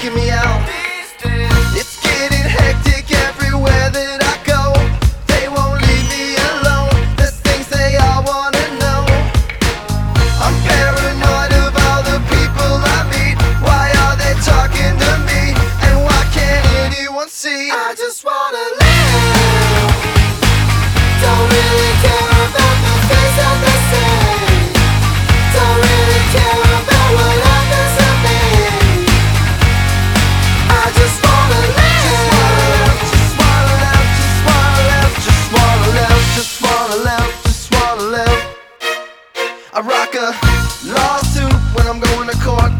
Get me out. It's getting hectic everywhere that I go. They won't leave me alone. There's things they all wanna know. I'm paranoid of all the people I meet. Why are they talking to me? And why can't anyone see? I just wanna.